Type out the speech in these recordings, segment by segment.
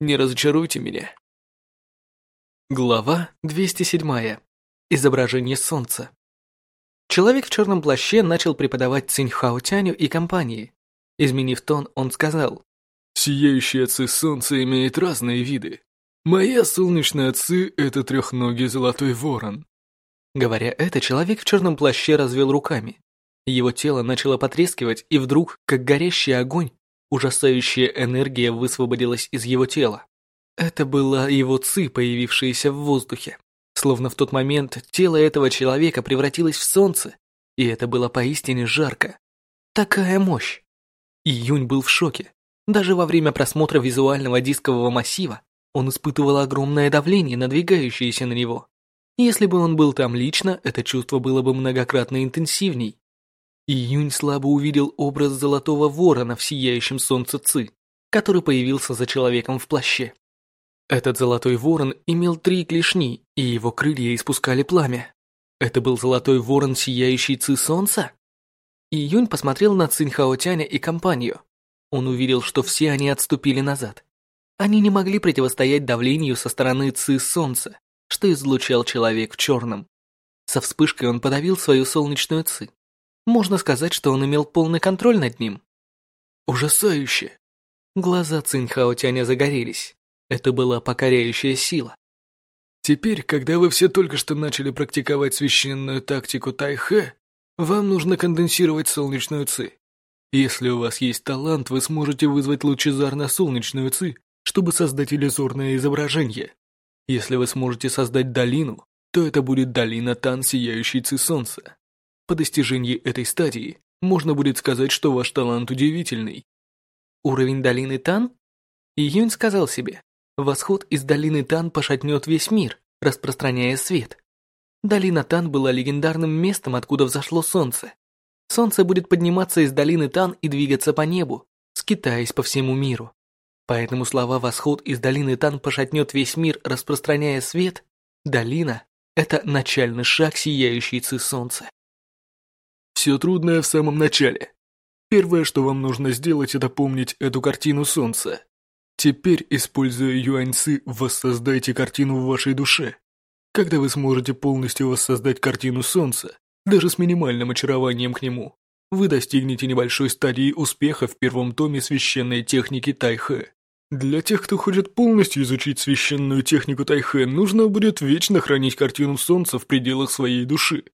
не разочаруйте меня. Глава 207. Изображение солнца. Человек в черном плаще начал преподавать Циньхао Тяню и компании. Изменив тон, он сказал, «Сияющая ци солнца имеет разные виды. Моя солнечная ци – это трехногий золотой ворон». Говоря это, человек в черном плаще развел руками. Его тело начало потрескивать, и вдруг, как горящий огонь, ужасающая энергия высвободилась из его тела. Это была его ци, появившаяся в воздухе. Словно в тот момент тело этого человека превратилось в солнце, и это было поистине жарко. Такая мощь! Июнь был в шоке. Даже во время просмотра визуального дискового массива он испытывал огромное давление, надвигающееся на него. Если бы он был там лично, это чувство было бы многократно интенсивней. Июнь слабо увидел образ золотого ворона в сияющем солнце Ци, который появился за человеком в плаще. Этот золотой ворон имел три клешни, и его крылья испускали пламя. Это был золотой ворон, сияющий Ци солнца? Июнь посмотрел на Цинхаотяня и компанию. Он увидел, что все они отступили назад. Они не могли противостоять давлению со стороны Ци Солнца, что излучал человек в черном. Со вспышкой он подавил свою солнечную Ци. Можно сказать, что он имел полный контроль над ним. Ужасающе. Глаза Цинхаотяня загорелись. Это была покоряющая сила. Теперь, когда вы все только что начали практиковать священную тактику Тайхэ, вам нужно конденсировать солнечную ци. Если у вас есть талант, вы сможете вызвать лучезарно-солнечную ци, чтобы создать иллюзорное изображение. Если вы сможете создать долину, то это будет долина Тан, сияющей ци солнца. По достижении этой стадии можно будет сказать, что ваш талант удивительный. Уровень долины Тан? Июнь сказал себе, восход из долины Тан пошатнет весь мир, распространяя свет. Долина Тан была легендарным местом, откуда взошло солнце. Солнце будет подниматься из долины Тан и двигаться по небу, скитаясь по всему миру. Поэтому слова «восход из долины Тан пошатнет весь мир, распространяя свет» долина – это начальный шаг сияющей ци солнца. Все трудное в самом начале. Первое, что вам нужно сделать, это помнить эту картину солнца. Теперь, используя юаньцы, воссоздайте картину в вашей душе. Когда вы сможете полностью воссоздать картину Солнца, даже с минимальным очарованием к нему, вы достигнете небольшой стадии успеха в первом томе священной техники Тайхэ. Для тех, кто хочет полностью изучить священную технику Тайхэ, нужно будет вечно хранить картину Солнца в пределах своей души.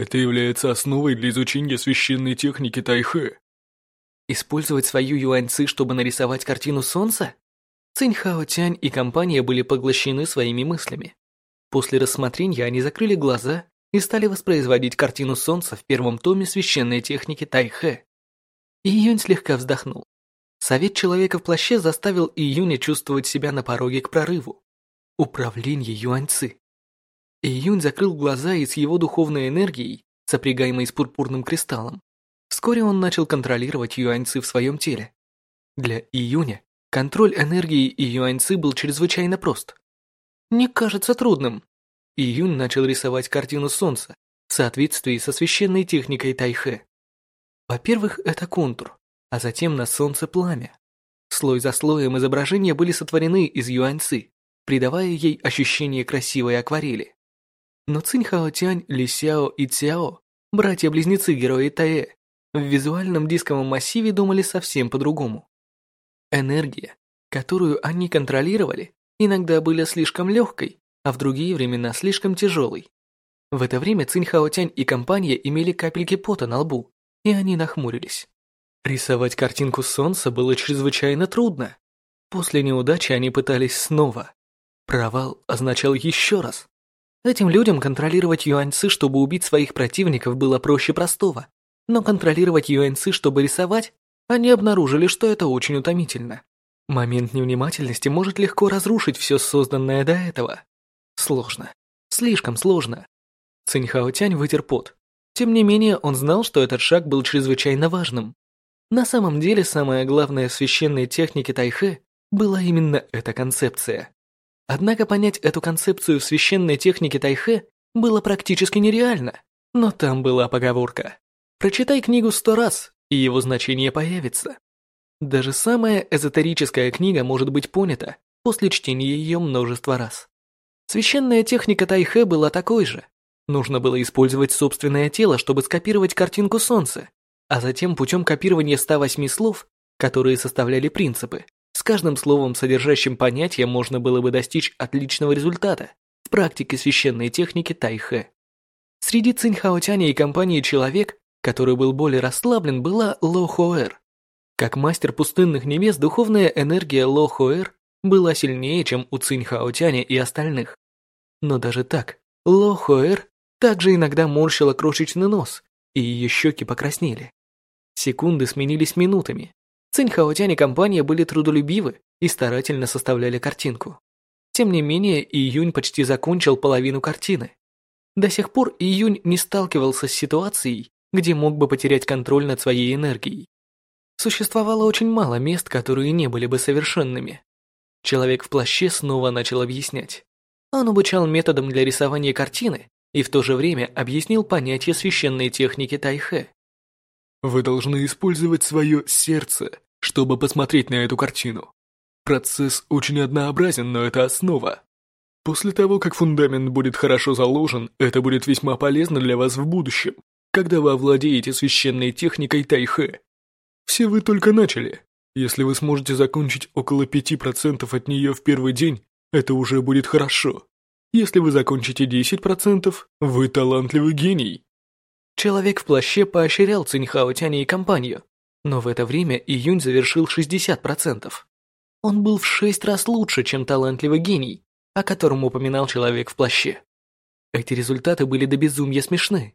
Это является основой для изучения священной техники Тайхэ. Использовать свою юаньцы, чтобы нарисовать картину Солнца? Циньхао Тянь и компания были поглощены своими мыслями. После рассмотрения они закрыли глаза и стали воспроизводить картину солнца в первом томе священной техники Тайхэ. Июнь слегка вздохнул. Совет человека в плаще заставил Июня чувствовать себя на пороге к прорыву. Управление юаньцы. Июнь закрыл глаза и с его духовной энергией, сопрягаемой с пурпурным кристаллом, вскоре он начал контролировать юаньцы в своем теле. Для Июня контроль энергии юаньцы был чрезвычайно прост не кажется трудным. Июнь начал рисовать картину солнца в соответствии со священной техникой тайхэ. Во-первых, это контур, а затем на солнце пламя. Слой за слоем изображения были сотворены из юаньцы, придавая ей ощущение красивой акварели. Но Циньхао Тянь, Ли Сяо и Цяо, братья-близнецы герои Таэ, в визуальном дисковом массиве думали совсем по-другому. Энергия, которую они контролировали, иногда были слишком легкой, а в другие времена слишком тяжелой. В это время Цинь Хаотянь и компания имели капельки пота на лбу, и они нахмурились. Рисовать картинку солнца было чрезвычайно трудно. После неудачи они пытались снова. Провал означал еще раз. Этим людям контролировать юаньцы, чтобы убить своих противников, было проще простого. Но контролировать юаньцы, чтобы рисовать, они обнаружили, что это очень утомительно. Момент невнимательности может легко разрушить все созданное до этого. Сложно. Слишком сложно. Циньхао Тянь вытер пот. Тем не менее, он знал, что этот шаг был чрезвычайно важным. На самом деле, самое главное в священной технике тайхэ была именно эта концепция. Однако понять эту концепцию в священной технике тайхэ было практически нереально. Но там была поговорка. Прочитай книгу сто раз, и его значение появится. Даже самая эзотерическая книга может быть понята, после чтения ее множество раз. Священная техника Тайхэ была такой же. Нужно было использовать собственное тело, чтобы скопировать картинку солнца, а затем путем копирования 108 слов, которые составляли принципы, с каждым словом, содержащим понятие, можно было бы достичь отличного результата в практике священной техники Тайхэ. Среди Цинхаотяня и компании человек, который был более расслаблен, была Ло Хоэр. Как мастер пустынных небес, духовная энергия Ло Хоэр была сильнее, чем у Цинхаотяня и остальных. Но даже так, Ло Хоэр также иногда морщила крошечный нос, и ее щеки покраснели. Секунды сменились минутами. Цинхаотянь и компания были трудолюбивы и старательно составляли картинку. Тем не менее, Июнь почти закончил половину картины. До сих пор Июнь не сталкивался с ситуацией, где мог бы потерять контроль над своей энергией. Существовало очень мало мест, которые не были бы совершенными. Человек в плаще снова начал объяснять. Он обучал методом для рисования картины и в то же время объяснил понятие священной техники тайхэ. Вы должны использовать свое сердце, чтобы посмотреть на эту картину. Процесс очень однообразен, но это основа. После того, как фундамент будет хорошо заложен, это будет весьма полезно для вас в будущем, когда вы овладеете священной техникой тайхэ. Все вы только начали. Если вы сможете закончить около 5% от нее в первый день, это уже будет хорошо. Если вы закончите 10%, вы талантливый гений. Человек в плаще поощрял Циньхао Тяня и компанию, но в это время Июнь завершил 60%. Он был в шесть раз лучше, чем талантливый гений, о котором упоминал человек в плаще. Эти результаты были до безумия смешны.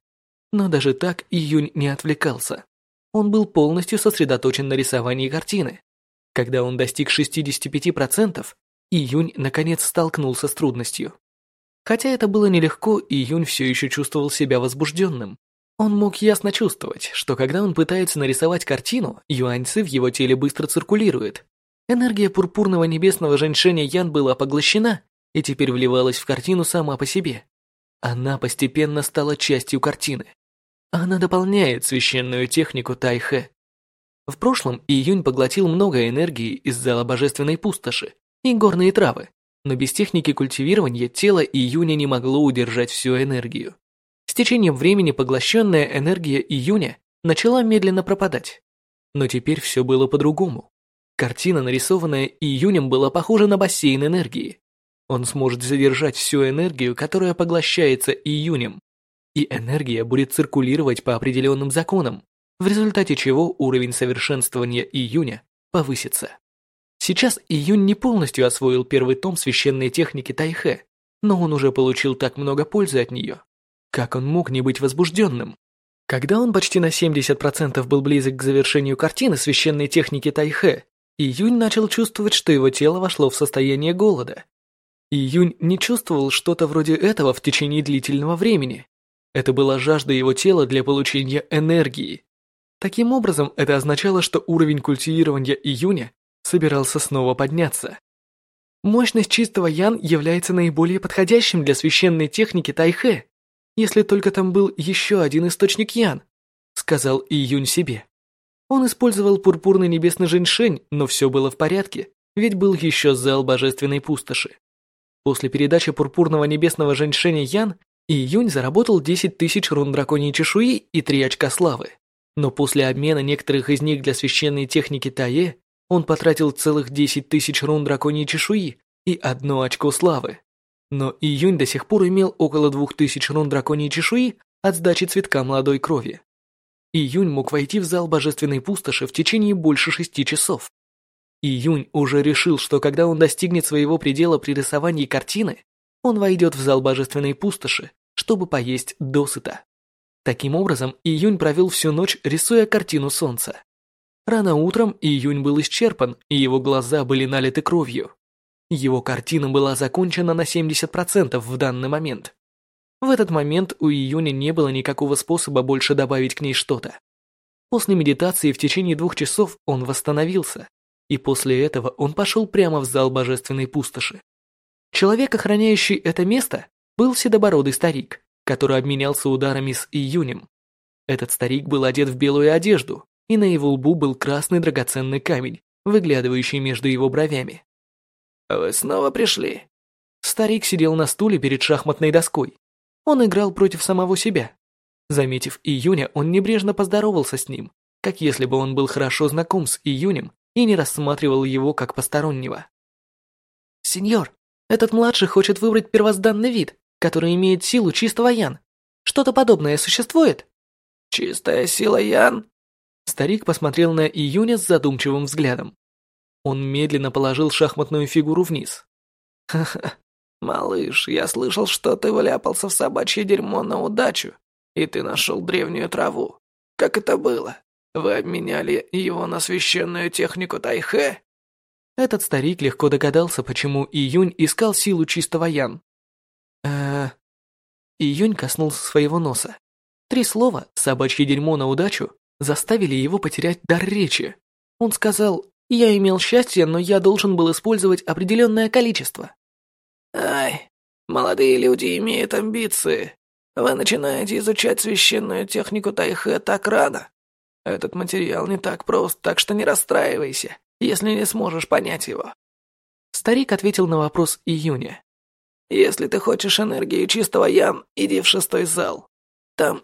Но даже так Июнь не отвлекался. Он был полностью сосредоточен на рисовании картины. Когда он достиг 65%, Июнь наконец столкнулся с трудностью. Хотя это было нелегко, Июнь все еще чувствовал себя возбужденным. Он мог ясно чувствовать, что когда он пытается нарисовать картину, юаньцы в его теле быстро циркулирует. Энергия пурпурного небесного женьшеня Ян была поглощена и теперь вливалась в картину сама по себе. Она постепенно стала частью картины. Она дополняет священную технику Тайхэ. В прошлом Июнь поглотил много энергии из зала божественной пустоши и горные травы, но без техники культивирования тело Июня не могло удержать всю энергию течением времени поглощенная энергия июня начала медленно пропадать. Но теперь все было по-другому. Картина, нарисованная июнем, была похожа на бассейн энергии. Он сможет задержать всю энергию, которая поглощается июнем. И энергия будет циркулировать по определенным законам, в результате чего уровень совершенствования июня повысится. Сейчас июнь не полностью освоил первый том священной техники Тайхэ, но он уже получил так много пользы от нее, как он мог не быть возбужденным? Когда он почти на 70% был близок к завершению картины священной техники Тайхэ, Июнь начал чувствовать, что его тело вошло в состояние голода. Июнь не чувствовал что-то вроде этого в течение длительного времени. Это была жажда его тела для получения энергии. Таким образом, это означало, что уровень культивирования Июня собирался снова подняться. Мощность чистого Ян является наиболее подходящим для священной техники Тайхэ если только там был еще один источник Ян», сказал Июнь себе. Он использовал пурпурный небесный женьшень, но все было в порядке, ведь был еще зал божественной пустоши. После передачи пурпурного небесного женьшеня Ян, Июнь заработал 10 тысяч рун драконьей чешуи и 3 очка славы. Но после обмена некоторых из них для священной техники Тае, он потратил целых 10 тысяч рун драконьей чешуи и одно очко славы. Но июнь до сих пор имел около двух тысяч рун драконьей чешуи от сдачи цветка молодой крови. Июнь мог войти в зал божественной пустоши в течение больше шести часов. Июнь уже решил, что когда он достигнет своего предела при рисовании картины, он войдет в зал божественной пустоши, чтобы поесть досыта. Таким образом, Июнь провел всю ночь, рисуя картину солнца. Рано утром Июнь был исчерпан, и его глаза были налиты кровью. Его картина была закончена на 70% в данный момент. В этот момент у Июня не было никакого способа больше добавить к ней что-то. После медитации в течение двух часов он восстановился, и после этого он пошел прямо в зал божественной пустоши. Человек, охраняющий это место, был седобородый старик, который обменялся ударами с Июнем. Этот старик был одет в белую одежду, и на его лбу был красный драгоценный камень, выглядывающий между его бровями. Вы снова пришли?» Старик сидел на стуле перед шахматной доской. Он играл против самого себя. Заметив Июня, он небрежно поздоровался с ним, как если бы он был хорошо знаком с Июнем и не рассматривал его как постороннего. «Сеньор, этот младший хочет выбрать первозданный вид, который имеет силу чистого ян. Что-то подобное существует?» «Чистая сила ян?» Старик посмотрел на Июня с задумчивым взглядом. Он медленно положил шахматную фигуру вниз. «Ха-ха, малыш, я слышал, что ты вляпался в собачье дерьмо на удачу, и ты нашел древнюю траву. Как это было? Вы обменяли его на священную технику Тайхэ?» Этот старик легко догадался, почему Июнь искал силу чистого ян. э Июнь коснулся своего носа. Три слова «собачье дерьмо на удачу» заставили его потерять дар речи. Он сказал «Я имел счастье, но я должен был использовать определенное количество». «Ай, молодые люди имеют амбиции. Вы начинаете изучать священную технику Тайхэ так рано. Этот материал не так прост, так что не расстраивайся если не сможешь понять его». Старик ответил на вопрос Июня. «Если ты хочешь энергии чистого ян, иди в шестой зал. Там